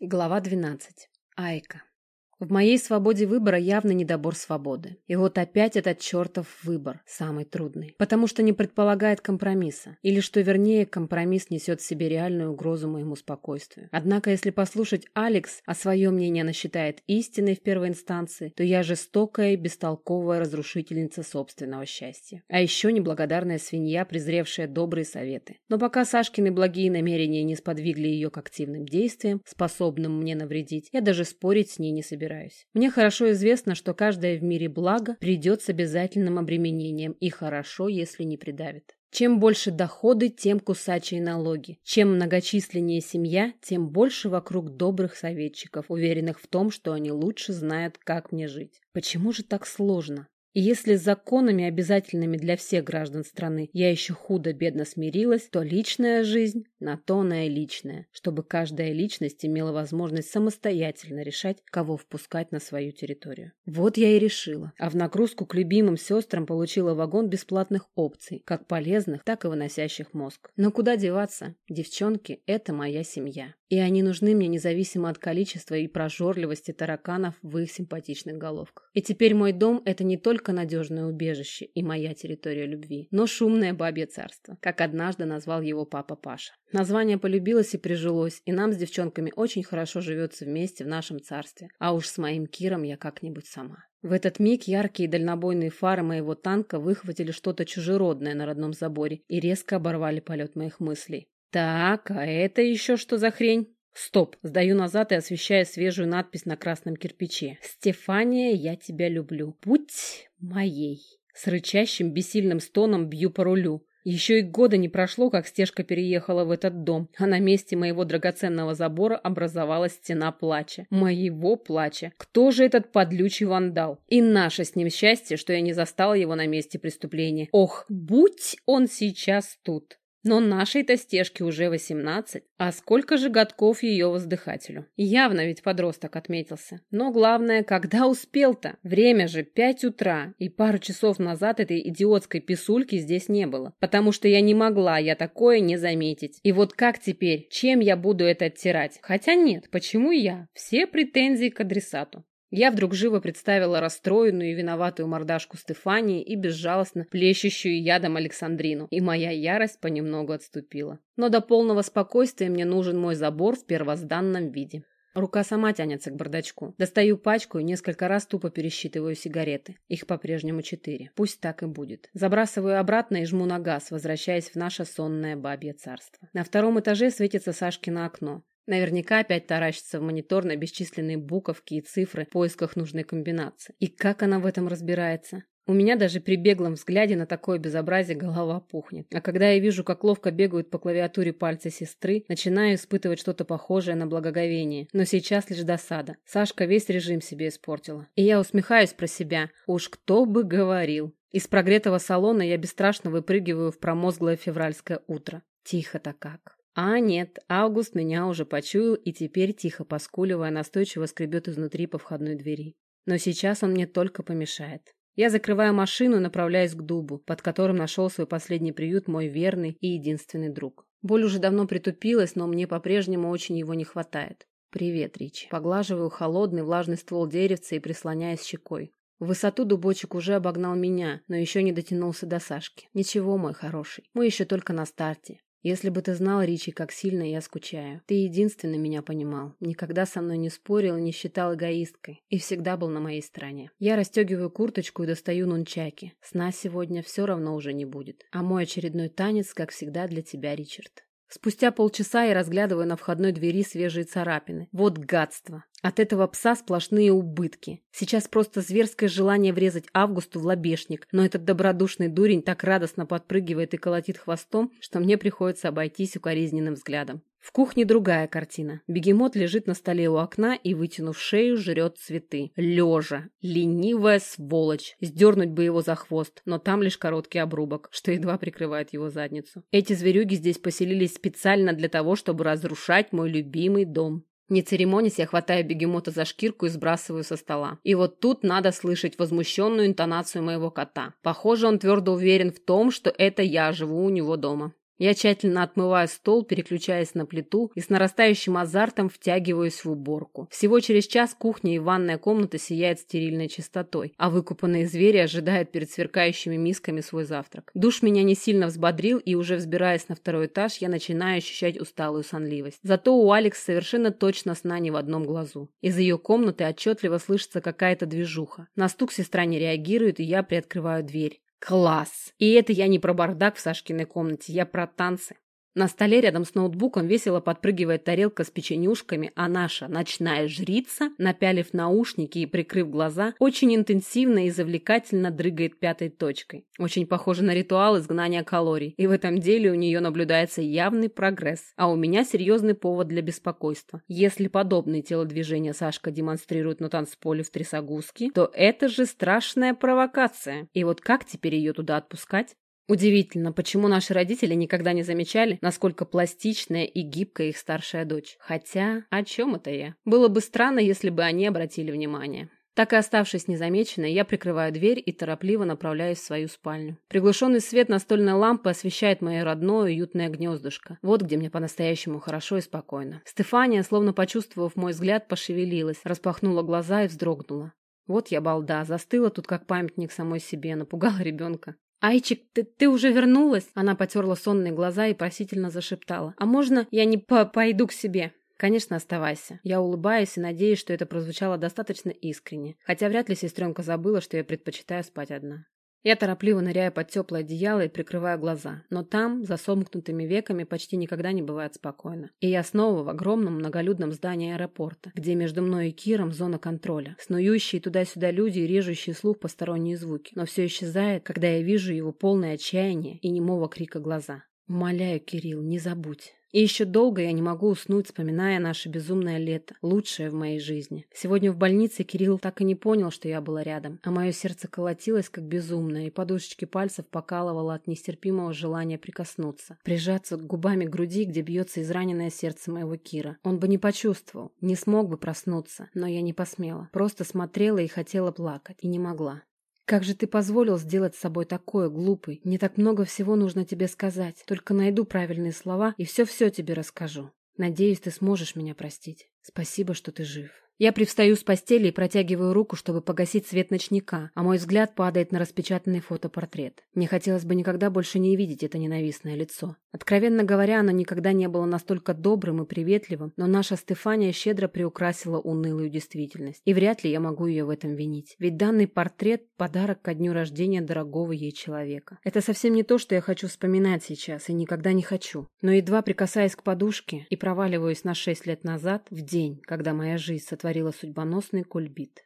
Глава 12. Айка. В моей свободе выбора явно недобор свободы. И вот опять этот чертов выбор, самый трудный. Потому что не предполагает компромисса. Или, что вернее, компромисс несет в себе реальную угрозу моему спокойствию. Однако, если послушать Алекс, а свое мнение она считает истиной в первой инстанции, то я жестокая и бестолковая разрушительница собственного счастья. А еще неблагодарная свинья, презревшая добрые советы. Но пока Сашкины благие намерения не сподвигли ее к активным действиям, способным мне навредить, я даже спорить с ней не собираюсь собираюсь. Мне хорошо известно, что каждое в мире благо придет с обязательным обременением, и хорошо, если не придавит. Чем больше доходы, тем кусачие налоги. Чем многочисленнее семья, тем больше вокруг добрых советчиков, уверенных в том, что они лучше знают, как мне жить. Почему же так сложно? И если с законами, обязательными для всех граждан страны, я еще худо-бедно смирилась, то личная жизнь на то она и личная, чтобы каждая личность имела возможность самостоятельно решать, кого впускать на свою территорию. Вот я и решила. А в нагрузку к любимым сестрам получила вагон бесплатных опций, как полезных, так и выносящих мозг. Но куда деваться? Девчонки – это моя семья. И они нужны мне независимо от количества и прожорливости тараканов в их симпатичных головках. И теперь мой дом – это не только надежное убежище и моя территория любви, но шумное бабье царство, как однажды назвал его папа Паша. Название полюбилось и прижилось, и нам с девчонками очень хорошо живется вместе в нашем царстве. А уж с моим Киром я как-нибудь сама. В этот миг яркие дальнобойные фары моего танка выхватили что-то чужеродное на родном заборе и резко оборвали полет моих мыслей. Так, а это еще что за хрень? Стоп, сдаю назад и освещаю свежую надпись на красном кирпиче. «Стефания, я тебя люблю. Будь моей». С рычащим, бессильным стоном бью по рулю. Еще и года не прошло, как стежка переехала в этот дом, а на месте моего драгоценного забора образовалась стена плача. Моего плача. Кто же этот подлючий вандал? И наше с ним счастье, что я не застала его на месте преступления. Ох, будь он сейчас тут. Но нашей-то стежке уже восемнадцать, а сколько же годков ее воздыхателю? Явно ведь подросток отметился. Но главное, когда успел-то? Время же пять утра, и пару часов назад этой идиотской писульки здесь не было. Потому что я не могла, я такое не заметить. И вот как теперь? Чем я буду это оттирать? Хотя нет, почему я? Все претензии к адресату. Я вдруг живо представила расстроенную и виноватую мордашку Стефании и безжалостно плещущую ядом Александрину, и моя ярость понемногу отступила. Но до полного спокойствия мне нужен мой забор в первозданном виде. Рука сама тянется к бардачку. Достаю пачку и несколько раз тупо пересчитываю сигареты. Их по-прежнему четыре. Пусть так и будет. Забрасываю обратно и жму на газ, возвращаясь в наше сонное бабье царство. На втором этаже светится Сашкино окно. Наверняка опять таращится в монитор на бесчисленные буковки и цифры в поисках нужной комбинации. И как она в этом разбирается? У меня даже при беглом взгляде на такое безобразие голова пухнет. А когда я вижу, как ловко бегают по клавиатуре пальцы сестры, начинаю испытывать что-то похожее на благоговение. Но сейчас лишь досада. Сашка весь режим себе испортила. И я усмехаюсь про себя. Уж кто бы говорил. Из прогретого салона я бесстрашно выпрыгиваю в промозглое февральское утро. Тихо-то как. А нет, Август меня уже почуял и теперь, тихо поскуливая, настойчиво скребет изнутри по входной двери. Но сейчас он мне только помешает. Я закрываю машину направляюсь к дубу, под которым нашел свой последний приют мой верный и единственный друг. Боль уже давно притупилась, но мне по-прежнему очень его не хватает. «Привет, Ричи». Поглаживаю холодный влажный ствол деревца и прислоняюсь щекой. В высоту дубочек уже обогнал меня, но еще не дотянулся до Сашки. Ничего, мой хороший, мы еще только на старте. Если бы ты знал, Ричи, как сильно я скучаю. Ты единственный меня понимал. Никогда со мной не спорил не считал эгоисткой. И всегда был на моей стороне. Я расстегиваю курточку и достаю нунчаки. Сна сегодня все равно уже не будет. А мой очередной танец, как всегда, для тебя, Ричард. Спустя полчаса я разглядываю на входной двери свежие царапины. Вот гадство. От этого пса сплошные убытки. Сейчас просто зверское желание врезать Августу в лобешник, но этот добродушный дурень так радостно подпрыгивает и колотит хвостом, что мне приходится обойтись укоризненным взглядом. В кухне другая картина. Бегемот лежит на столе у окна и, вытянув шею, жрет цветы. Лежа. Ленивая сволочь. Сдернуть бы его за хвост, но там лишь короткий обрубок, что едва прикрывает его задницу. Эти зверюги здесь поселились специально для того, чтобы разрушать мой любимый дом. Не церемонясь, я хватаю бегемота за шкирку и сбрасываю со стола. И вот тут надо слышать возмущенную интонацию моего кота. Похоже, он твердо уверен в том, что это я живу у него дома. Я тщательно отмываю стол, переключаясь на плиту и с нарастающим азартом втягиваюсь в уборку. Всего через час кухня и ванная комната сияет стерильной чистотой, а выкупанные звери ожидают перед сверкающими мисками свой завтрак. Душ меня не сильно взбодрил, и уже взбираясь на второй этаж, я начинаю ощущать усталую сонливость. Зато у Алекс совершенно точно сна не в одном глазу. Из ее комнаты отчетливо слышится какая-то движуха. На стук сестра не реагирует, и я приоткрываю дверь. Класс! И это я не про бардак в Сашкиной комнате, я про танцы. На столе рядом с ноутбуком весело подпрыгивает тарелка с печенюшками, а наша ночная жрица, напялив наушники и прикрыв глаза, очень интенсивно и завлекательно дрыгает пятой точкой. Очень похоже на ритуал изгнания калорий, и в этом деле у нее наблюдается явный прогресс, а у меня серьезный повод для беспокойства. Если подобные телодвижения Сашка демонстрирует на танцполе в Трясогузке, то это же страшная провокация. И вот как теперь ее туда отпускать? Удивительно, почему наши родители никогда не замечали, насколько пластичная и гибкая их старшая дочь. Хотя, о чем это я? Было бы странно, если бы они обратили внимание. Так и оставшись незамеченной, я прикрываю дверь и торопливо направляюсь в свою спальню. Приглушенный свет настольной лампы освещает мое родное уютное гнездышко. Вот где мне по-настоящему хорошо и спокойно. Стефания, словно почувствовав мой взгляд, пошевелилась, распахнула глаза и вздрогнула. Вот я балда, застыла тут как памятник самой себе, напугала ребенка. «Айчик, ты, ты уже вернулась?» Она потерла сонные глаза и просительно зашептала. «А можно я не по пойду к себе?» «Конечно, оставайся». Я улыбаюсь и надеюсь, что это прозвучало достаточно искренне. Хотя вряд ли сестренка забыла, что я предпочитаю спать одна. Я торопливо ныряю под теплое одеяло и прикрываю глаза, но там, за сомкнутыми веками, почти никогда не бывает спокойно. И я снова в огромном многолюдном здании аэропорта, где между мной и Киром зона контроля, снующие туда-сюда люди и режущие слух посторонние звуки, но все исчезает, когда я вижу его полное отчаяние и немого крика глаза. «Умоляю, Кирилл, не забудь». И еще долго я не могу уснуть, вспоминая наше безумное лето, лучшее в моей жизни. Сегодня в больнице Кирилл так и не понял, что я была рядом, а мое сердце колотилось как безумное, и подушечки пальцев покалывало от нестерпимого желания прикоснуться, прижаться губами к груди, где бьется израненное сердце моего Кира. Он бы не почувствовал, не смог бы проснуться, но я не посмела. Просто смотрела и хотела плакать, и не могла. «Как же ты позволил сделать с собой такое, глупый? Мне так много всего нужно тебе сказать. Только найду правильные слова и все-все тебе расскажу. Надеюсь, ты сможешь меня простить. Спасибо, что ты жив». Я привстаю с постели и протягиваю руку, чтобы погасить свет ночника, а мой взгляд падает на распечатанный фотопортрет. Мне хотелось бы никогда больше не видеть это ненавистное лицо. Откровенно говоря, оно никогда не было настолько добрым и приветливым, но наша Стефания щедро приукрасила унылую действительность. И вряд ли я могу ее в этом винить. Ведь данный портрет – подарок ко дню рождения дорогого ей человека. Это совсем не то, что я хочу вспоминать сейчас, и никогда не хочу. Но едва прикасаясь к подушке и проваливаюсь на шесть лет назад, в день, когда моя жизнь сотворила судьбоносный кульбит.